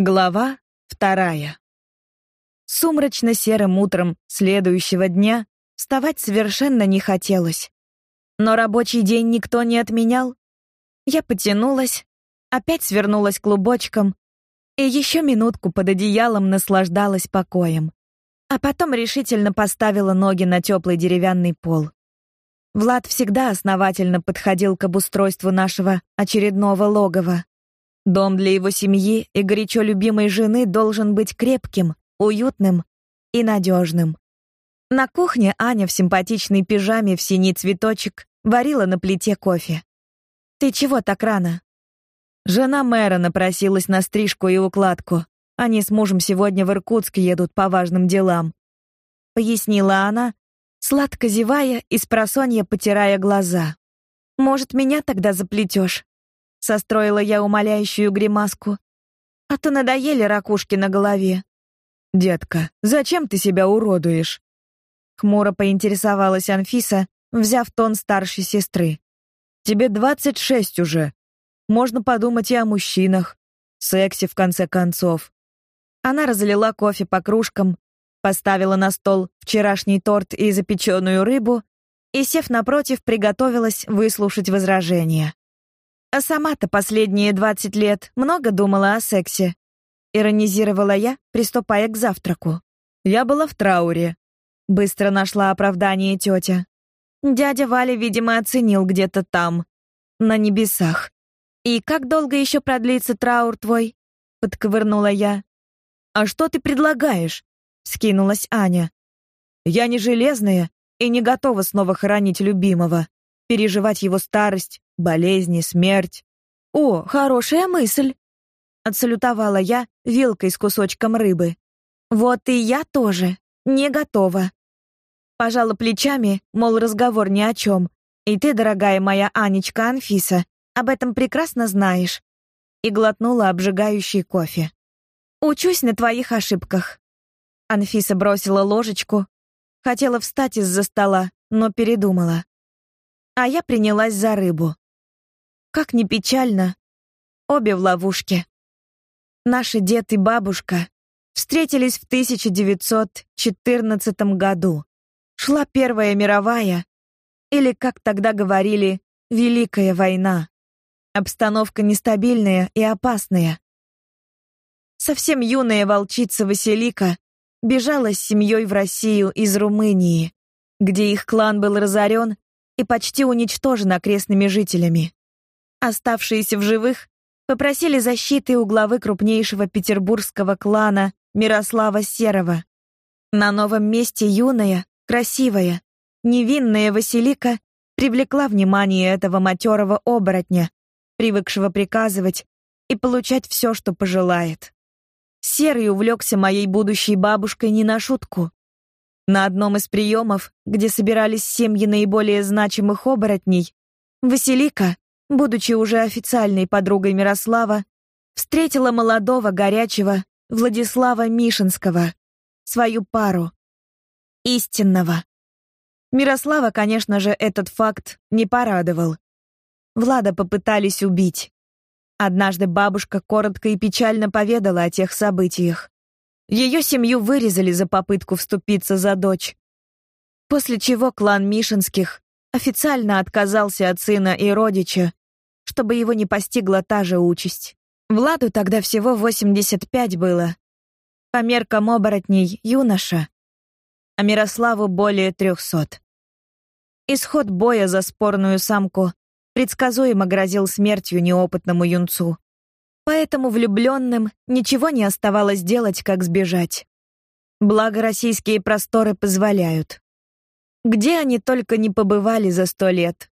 Глава вторая. Сумрачно-серым утром следующего дня вставать совершенно не хотелось. Но рабочий день никто не отменял. Я потянулась, опять свернулась клубочком и еще минутку под одеялом наслаждалась покоем. А потом решительно поставила ноги на теплый деревянный пол. Влад всегда основательно подходил к обустройству нашего очередного логова. Дом для его семьи и горячо любимой жены должен быть крепким, уютным и надежным. На кухне Аня в симпатичной пижаме в синий цветочек варила на плите кофе. Ты чего так рано? Жена мэра напросилась на стрижку и укладку. Они с мужем сегодня в Иркутск едут по важным делам, пояснила она, сладко зевая и спросонья потирая глаза. Может, меня тогда заплетешь? Состроила я умоляющую гримаску. А то надоели ракушки на голове. Детка, зачем ты себя уродуешь? Хмуро поинтересовалась Анфиса, взяв тон старшей сестры. Тебе двадцать шесть уже. Можно подумать и о мужчинах. Сексе в конце концов. Она разлила кофе по кружкам, поставила на стол вчерашний торт и запеченную рыбу и, сев напротив, приготовилась выслушать возражения. А сама-то последние двадцать лет много думала о сексе. Иронизировала я, приступая к завтраку. Я была в трауре. Быстро нашла оправдание тетя. Дядя Валя, видимо, оценил где-то там, на небесах. И как долго еще продлится траур твой? Подковырнула я. А что ты предлагаешь? Скинулась Аня. Я не железная и не готова снова хоронить любимого, переживать его старость, болезни, смерть. О, хорошая мысль. Отсалютовала я вилкой с кусочком рыбы. Вот и я тоже не готова. Пожала плечами, мол, разговор ни о чем. И ты, дорогая моя Анечка Анфиса, об этом прекрасно знаешь. И глотнула обжигающий кофе. Учусь на твоих ошибках. Анфиса бросила ложечку, хотела встать из-за стола, но передумала. А я принялась за рыбу. Как ни печально, обе в ловушке. Наши дед и бабушка встретились в 1914 году. Шла Первая мировая, или, как тогда говорили, Великая война. Обстановка нестабильная и опасная. Совсем юная волчица Василика бежала с семьей в Россию из Румынии, где их клан был разорен и почти уничтожен окрестными жителями. Оставшиеся в живых попросили защиты у главы крупнейшего петербургского клана Мирослава Серова. На новом месте юная, красивая, невинная Василика привлекла внимание этого матерого оборотня, привыкшего приказывать и получать все, что пожелает. Серый увлекся моей будущей бабушкой не на шутку. На одном из приемов, где собирались семьи наиболее значимых оборотней, Василика будучи уже официальной подругой Мирослава, встретила молодого, горячего Владислава Мишинского, свою пару, истинного. Мирослава, конечно же, этот факт не порадовал. Влада попытались убить. Однажды бабушка коротко и печально поведала о тех событиях. Ее семью вырезали за попытку вступиться за дочь. После чего клан Мишинских официально отказался от сына и родича чтобы его не постигла та же участь. Владу тогда всего 85 было. По меркам оборотней юноша, а Мирославу более 300. Исход боя за спорную самку предсказуемо грозил смертью неопытному юнцу. Поэтому влюбленным ничего не оставалось делать, как сбежать. Благо российские просторы позволяют. Где они только не побывали за сто лет.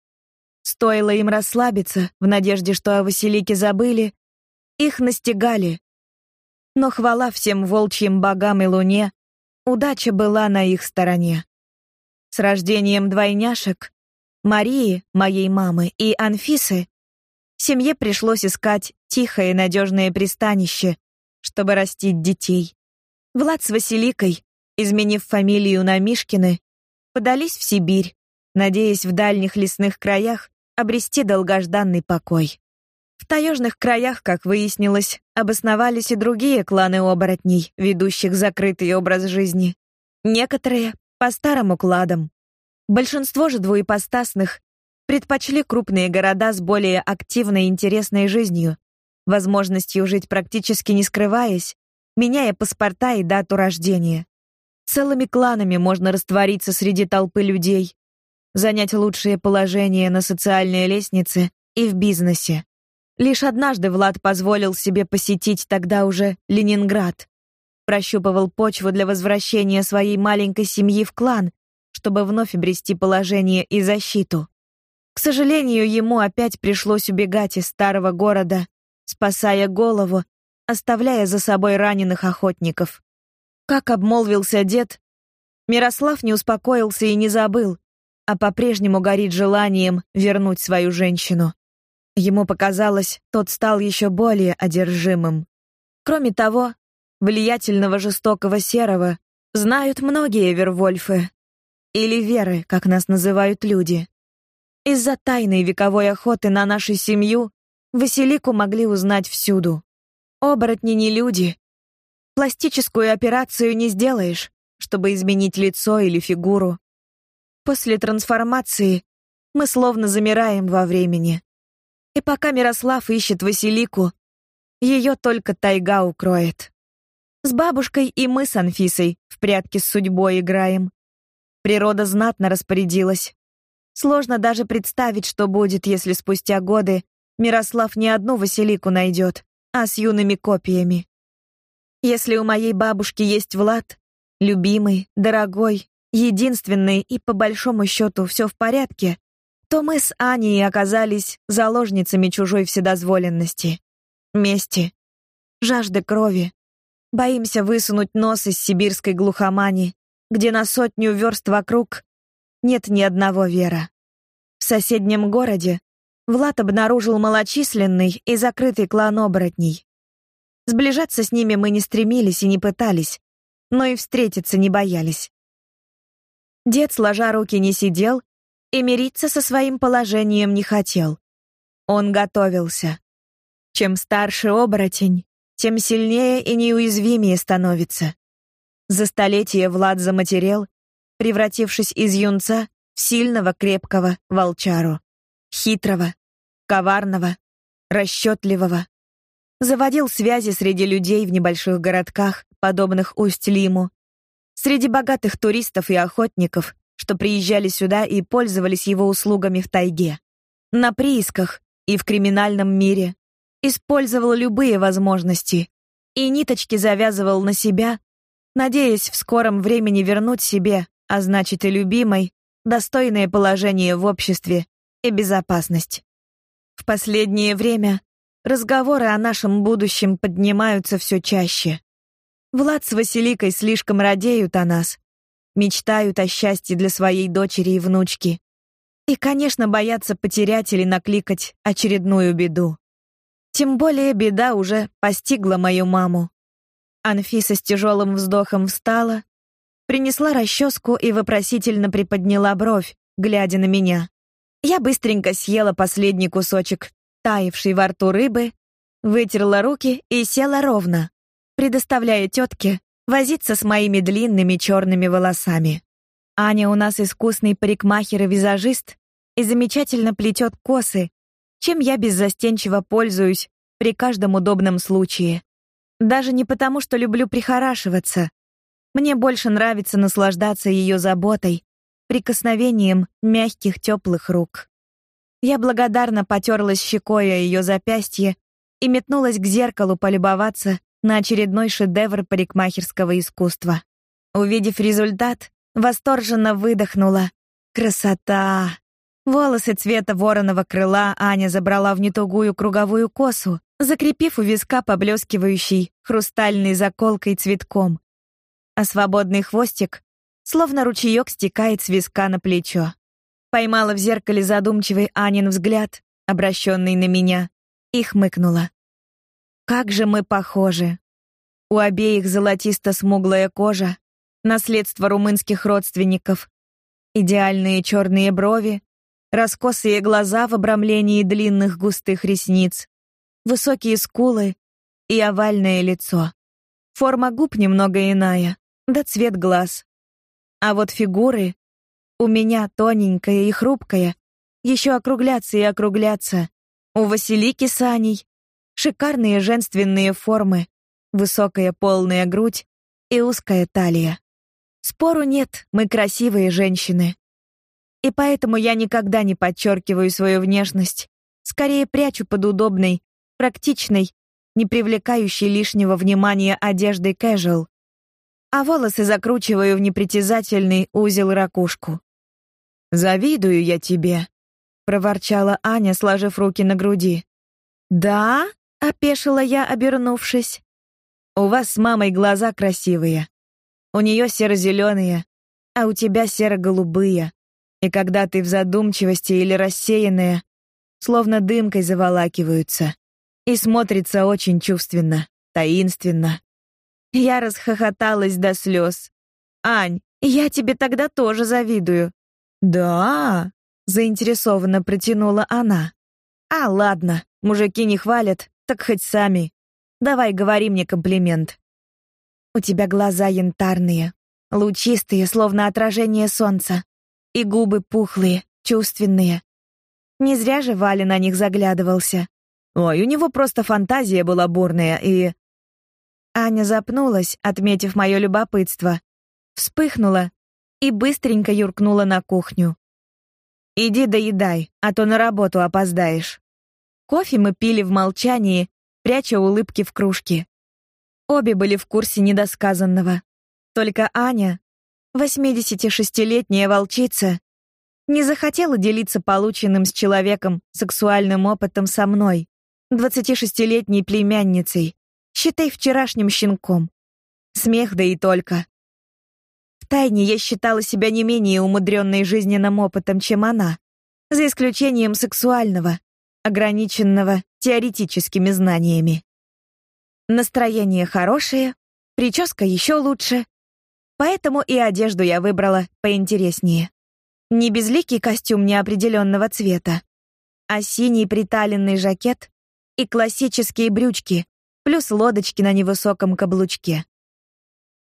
Стоило им расслабиться, в надежде, что о Василике забыли, их настигали. Но хвала всем волчьим богам и луне, удача была на их стороне. С рождением двойняшек, Марии, моей мамы, и Анфисы, семье пришлось искать тихое и надежное пристанище, чтобы растить детей. Влад с Василикой изменив фамилию на Мишкины, подались в Сибирь, надеясь в дальних лесных краях обрести долгожданный покой. В таежных краях, как выяснилось, обосновались и другие кланы оборотней, ведущих закрытый образ жизни. Некоторые по старым укладам. Большинство же двуепостасных предпочли крупные города с более активной и интересной жизнью, возможностью жить практически не скрываясь, меняя паспорта и дату рождения. Целыми кланами можно раствориться среди толпы людей, занять лучшее положение на социальной лестнице и в бизнесе. Лишь однажды Влад позволил себе посетить тогда уже Ленинград. Прощупывал почву для возвращения своей маленькой семьи в клан, чтобы вновь обрести положение и защиту. К сожалению, ему опять пришлось убегать из старого города, спасая голову, оставляя за собой раненых охотников. Как обмолвился дед, Мирослав не успокоился и не забыл, а по-прежнему горит желанием вернуть свою женщину. Ему показалось, тот стал еще более одержимым. Кроме того, влиятельного жестокого серого знают многие вервольфы. Или веры, как нас называют люди. Из-за тайной вековой охоты на нашу семью Василику могли узнать всюду. Оборотни не люди. Пластическую операцию не сделаешь, чтобы изменить лицо или фигуру. После трансформации мы словно замираем во времени. И пока Мирослав ищет Василику, ее только тайга укроет. С бабушкой и мы с Анфисой в прятки с судьбой играем. Природа знатно распорядилась. Сложно даже представить, что будет, если спустя годы Мирослав не одну Василику найдет, а с юными копиями. Если у моей бабушки есть Влад, любимый, дорогой, единственный и по большому счету все в порядке, то мы с Аней оказались заложницами чужой вседозволенности, мести, жажды крови. Боимся высунуть нос из сибирской глухомани, где на сотню верст вокруг нет ни одного вера. В соседнем городе Влад обнаружил малочисленный и закрытый клан оборотней. Сближаться с ними мы не стремились и не пытались, но и встретиться не боялись. Дед, сложа руки, не сидел и мириться со своим положением не хотел. Он готовился. Чем старше оборотень, тем сильнее и неуязвимее становится. За столетия Влад заматерел, превратившись из юнца в сильного крепкого волчару. Хитрого, коварного, расчетливого. Заводил связи среди людей в небольших городках, подобных Усть-Лиму, среди богатых туристов и охотников, что приезжали сюда и пользовались его услугами в тайге. На приисках и в криминальном мире. Использовал любые возможности и ниточки завязывал на себя, надеясь в скором времени вернуть себе, а значит и любимой, достойное положение в обществе и безопасность. В последнее время разговоры о нашем будущем поднимаются все чаще. Влад с Василикой слишком радеют о нас, мечтают о счастье для своей дочери и внучки. И, конечно, боятся потерять или накликать очередную беду. Тем более беда уже постигла мою маму. Анфиса с тяжелым вздохом встала, принесла расческу и вопросительно приподняла бровь, глядя на меня. Я быстренько съела последний кусочек таявшей во рту рыбы, вытерла руки и села ровно, предоставляя тетке возиться с моими длинными черными волосами. Аня у нас искусный парикмахер и визажист и замечательно плетет косы, чем я беззастенчиво пользуюсь при каждом удобном случае. Даже не потому, что люблю прихорашиваться. Мне больше нравится наслаждаться ее заботой, прикосновением мягких теплых рук. Я благодарно потерлась щекой о ее запястье и метнулась к зеркалу полюбоваться на очередной шедевр парикмахерского искусства. Увидев результат, восторженно выдохнула. Красота! Волосы цвета вороного крыла Аня забрала в нетугую круговую косу, закрепив у виска поблескивающий хрустальной заколкой цветком. А свободный хвостик, словно ручеек, стекает с виска на плечо. Поймала в зеркале задумчивый Анин взгляд, обращенный на меня, и хмыкнула. Как же мы похожи. У обеих золотисто-смуглая кожа, Наследство румынских родственников. Идеальные черные брови, раскосые глаза в обрамлении длинных густых ресниц, высокие скулы и овальное лицо. Форма губ немного иная, да цвет глаз. А вот фигуры у меня тоненькая и хрупкая, еще округляться и округляться. У Василики с Аней шикарные женственные формы, высокая полная грудь и узкая талия. Спору нет, мы красивые женщины. И поэтому я никогда не подчеркиваю свою внешность, скорее прячу под удобной, практичной, не привлекающей лишнего внимания одеждой casual, а волосы закручиваю в непритязательный узел-ракушку. «Завидую я тебе», — проворчала Аня, сложив руки на груди. «Да?» — опешила я, обернувшись. «У вас с мамой глаза красивые. У нее серо-зеленые, а у тебя серо-голубые. И когда ты в задумчивости или рассеянная, словно дымкой заволакиваются. И смотрится очень чувственно, таинственно. Я расхохоталась до слез. «Ань, я тебе тогда тоже завидую». «Да?» — заинтересованно протянула она. «А, ладно, мужики не хвалят, так хоть сами. Давай, говори мне комплимент». «У тебя глаза янтарные, лучистые, словно отражение солнца, и губы пухлые, чувственные. Не зря же Валя на них заглядывался. Ой, у него просто фантазия была бурная и... Аня запнулась, отметив мое любопытство, вспыхнула и быстренько юркнула на кухню. «Иди доедай, а то на работу опоздаешь». Кофе мы пили в молчании, пряча улыбки в кружке. Обе были в курсе недосказанного. Только Аня, 86-летняя волчица, не захотела делиться полученным с человеком сексуальным опытом со мной, 26-летней племянницей, считай вчерашним щенком. Смех да и только. Втайне я считала себя не менее умудренной жизненным опытом, чем она, за исключением сексуального, ограниченного теоретическими знаниями. Настроение хорошее, прическа еще лучше, поэтому и одежду я выбрала поинтереснее. Не безликий костюм неопределенного цвета, а синий приталенный жакет и классические брючки, плюс лодочки на невысоком каблучке.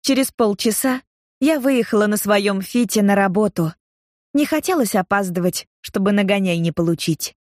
Через полчаса я выехала на своем фите на работу. Не хотелось опаздывать, чтобы нагоняй не получить.